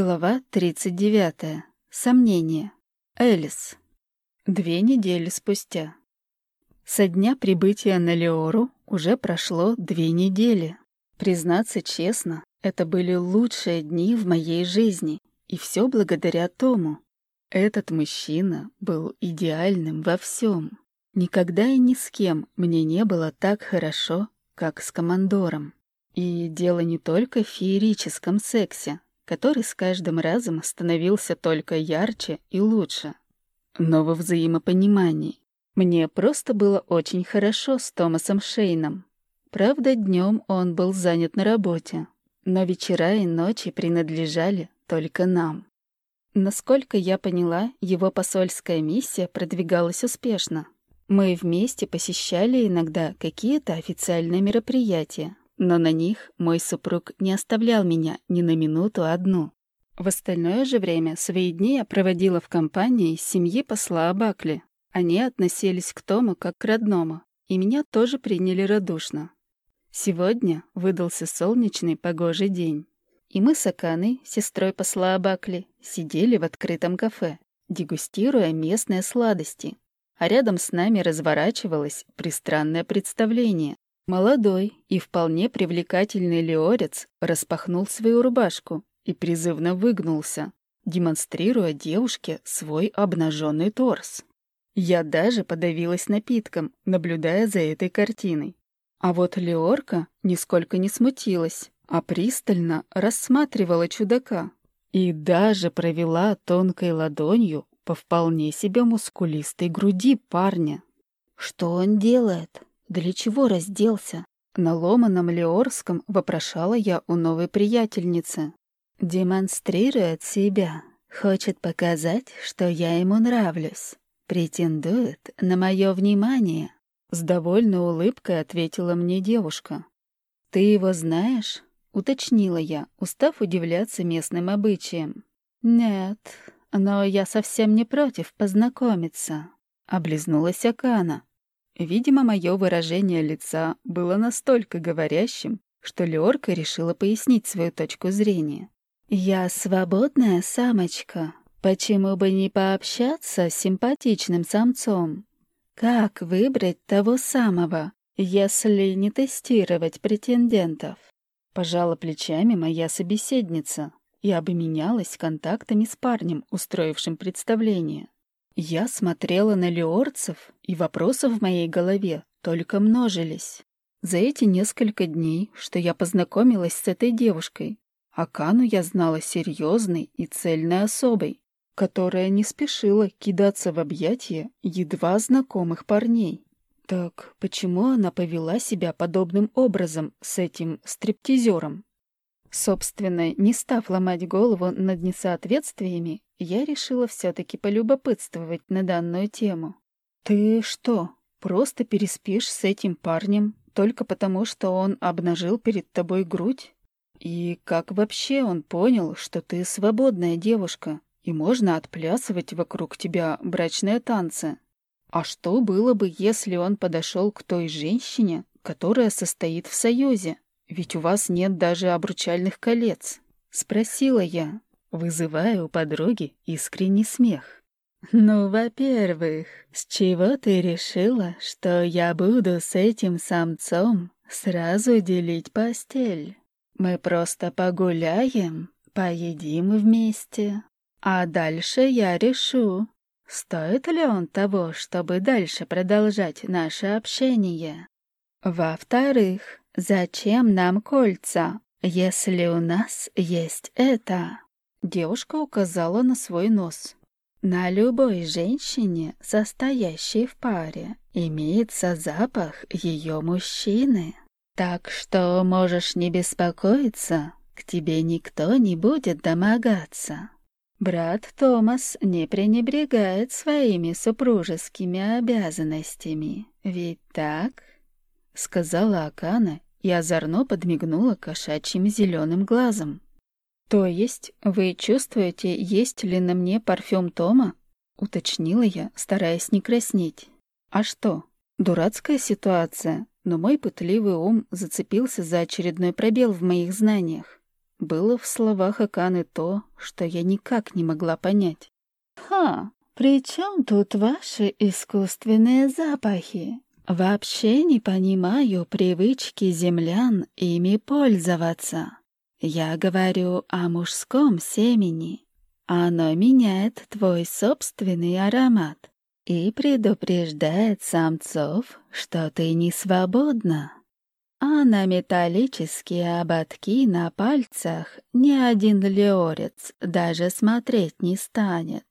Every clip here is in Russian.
Глава 39. Сомнение. Элис. Две недели спустя. Со дня прибытия на Леору уже прошло две недели. Признаться честно, это были лучшие дни в моей жизни, и все благодаря Тому. Этот мужчина был идеальным во всем. Никогда и ни с кем мне не было так хорошо, как с командором. И дело не только в феерическом сексе, который с каждым разом становился только ярче и лучше. Но во взаимопонимании. Мне просто было очень хорошо с Томасом Шейном. Правда, днем он был занят на работе, но вечера и ночи принадлежали только нам. Насколько я поняла, его посольская миссия продвигалась успешно. Мы вместе посещали иногда какие-то официальные мероприятия, но на них мой супруг не оставлял меня ни на минуту одну. В остальное же время свои дни я проводила в компании семьи посла Абакли. Они относились к Тому как к родному, и меня тоже приняли радушно. Сегодня выдался солнечный погожий день. И мы с Аканой, сестрой посла Абакли, сидели в открытом кафе, дегустируя местные сладости. А рядом с нами разворачивалось пристранное представление, Молодой и вполне привлекательный леорец распахнул свою рубашку и призывно выгнулся, демонстрируя девушке свой обнаженный торс. Я даже подавилась напитком, наблюдая за этой картиной. А вот Леорка нисколько не смутилась, а пристально рассматривала чудака и даже провела тонкой ладонью по вполне себе мускулистой груди парня. «Что он делает?» «Для чего разделся?» На ломаном Леорском вопрошала я у новой приятельницы. «Демонстрирует себя. Хочет показать, что я ему нравлюсь. Претендует на мое внимание». С довольной улыбкой ответила мне девушка. «Ты его знаешь?» — уточнила я, устав удивляться местным обычаям. «Нет, но я совсем не против познакомиться», — облизнулась Акана. Видимо, мое выражение лица было настолько говорящим, что Леорка решила пояснить свою точку зрения. «Я свободная самочка. Почему бы не пообщаться с симпатичным самцом? Как выбрать того самого, если не тестировать претендентов?» Пожала плечами моя собеседница и обменялась контактами с парнем, устроившим представление. Я смотрела на леорцев, и вопросы в моей голове только множились. За эти несколько дней, что я познакомилась с этой девушкой, Акану я знала серьезной и цельной особой, которая не спешила кидаться в объятия едва знакомых парней. Так почему она повела себя подобным образом с этим стриптизером? Собственно, не став ломать голову над несоответствиями, я решила все-таки полюбопытствовать на данную тему. «Ты что, просто переспишь с этим парнем только потому, что он обнажил перед тобой грудь? И как вообще он понял, что ты свободная девушка, и можно отплясывать вокруг тебя брачные танцы? А что было бы, если он подошел к той женщине, которая состоит в союзе? Ведь у вас нет даже обручальных колец?» — спросила я, вызывая у подруги искренний смех. «Ну, во-первых, с чего ты решила, что я буду с этим самцом сразу делить постель? Мы просто погуляем, поедим вместе, а дальше я решу, стоит ли он того, чтобы дальше продолжать наше общение. Во-вторых, зачем нам кольца, если у нас есть это?» Девушка указала на свой нос. На любой женщине, состоящей в паре, имеется запах ее мужчины. Так что можешь не беспокоиться, к тебе никто не будет домогаться. Брат Томас не пренебрегает своими супружескими обязанностями, ведь так? Сказала Акана и озорно подмигнула кошачьим зеленым глазом. «То есть вы чувствуете, есть ли на мне парфюм Тома?» — уточнила я, стараясь не краснеть. «А что? Дурацкая ситуация, но мой пытливый ум зацепился за очередной пробел в моих знаниях. Было в словах Аканы то, что я никак не могла понять. «Ха, при чем тут ваши искусственные запахи? Вообще не понимаю привычки землян ими пользоваться. Я говорю о мужском семени. Оно меняет твой собственный аромат и предупреждает самцов, что ты не свободна. А на металлические ободки на пальцах ни один леорец даже смотреть не станет.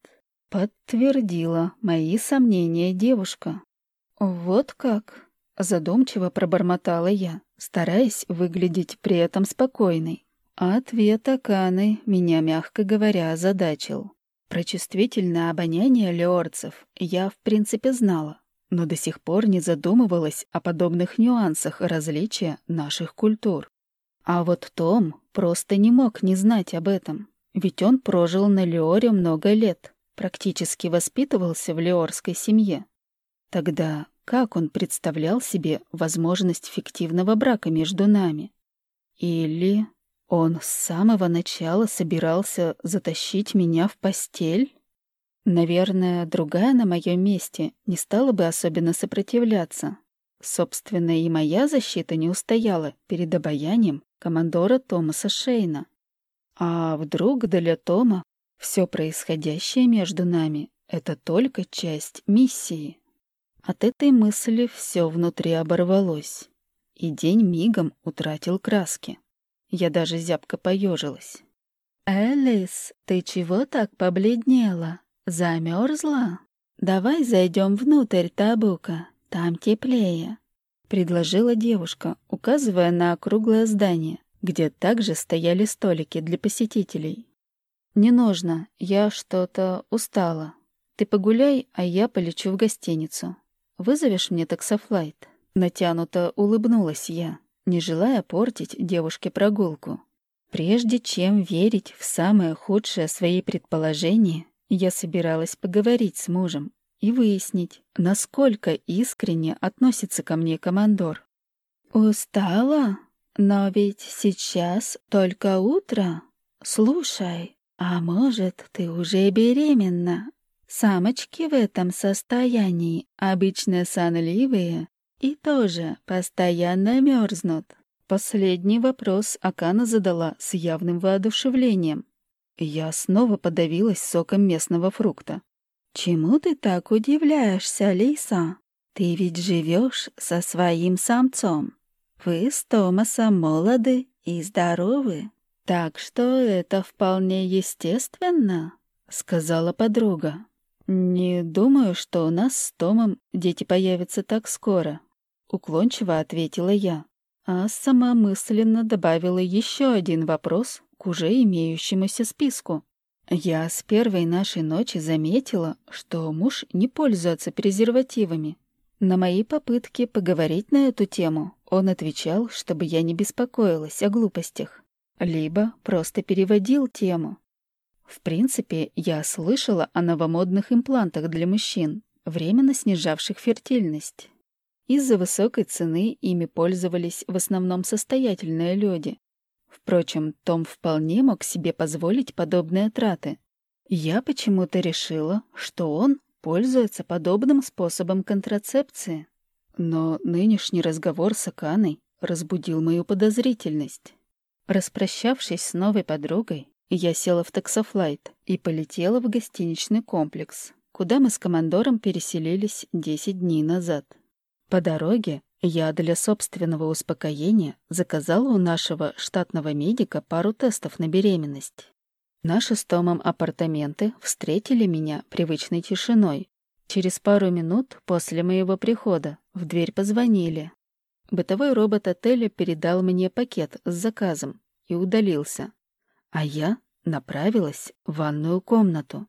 Подтвердила мои сомнения девушка. Вот как? Задумчиво пробормотала я, стараясь выглядеть при этом спокойной. Ответ Аканы меня, мягко говоря, озадачил. Про чувствительное обоняние леорцев я, в принципе, знала, но до сих пор не задумывалась о подобных нюансах различия наших культур. А вот Том просто не мог не знать об этом, ведь он прожил на Леоре много лет, практически воспитывался в леорской семье. Тогда как он представлял себе возможность фиктивного брака между нами? Или он с самого начала собирался затащить меня в постель? Наверное, другая на моем месте не стала бы особенно сопротивляться. Собственно, и моя защита не устояла перед обаянием командора Томаса Шейна. А вдруг для Тома все происходящее между нами — это только часть миссии? От этой мысли все внутри оборвалось, и день мигом утратил краски. Я даже зябко поежилась. «Элис, ты чего так побледнела?» «Замерзла? Давай зайдем внутрь табука, там теплее», — предложила девушка, указывая на округлое здание, где также стояли столики для посетителей. «Не нужно, я что-то устала. Ты погуляй, а я полечу в гостиницу. Вызовешь мне таксофлайт?» Натянуто улыбнулась я, не желая портить девушке прогулку. Прежде чем верить в самое худшее свои предположения, я собиралась поговорить с мужем и выяснить, насколько искренне относится ко мне командор. «Устала? Но ведь сейчас только утро. Слушай, а может, ты уже беременна? Самочки в этом состоянии обычно сонливые и тоже постоянно мерзнут». Последний вопрос Акана задала с явным воодушевлением. Я снова подавилась соком местного фрукта. «Чему ты так удивляешься, Лиса? Ты ведь живешь со своим самцом. Вы с Томасом молоды и здоровы, так что это вполне естественно», — сказала подруга. «Не думаю, что у нас с Томом дети появятся так скоро», — уклончиво ответила я, а сама мысленно добавила еще один вопрос к уже имеющемуся списку. Я с первой нашей ночи заметила, что муж не пользуется презервативами. На мои попытки поговорить на эту тему он отвечал, чтобы я не беспокоилась о глупостях, либо просто переводил тему. В принципе, я слышала о новомодных имплантах для мужчин, временно снижавших фертильность. Из-за высокой цены ими пользовались в основном состоятельные люди, Впрочем, Том вполне мог себе позволить подобные траты. Я почему-то решила, что он пользуется подобным способом контрацепции. Но нынешний разговор с Аканой разбудил мою подозрительность. Распрощавшись с новой подругой, я села в таксофлайт и полетела в гостиничный комплекс, куда мы с командором переселились 10 дней назад. По дороге я для собственного успокоения заказала у нашего штатного медика пару тестов на беременность. Наши с Томом апартаменты встретили меня привычной тишиной. Через пару минут после моего прихода в дверь позвонили. Бытовой робот отеля передал мне пакет с заказом и удалился. А я направилась в ванную комнату.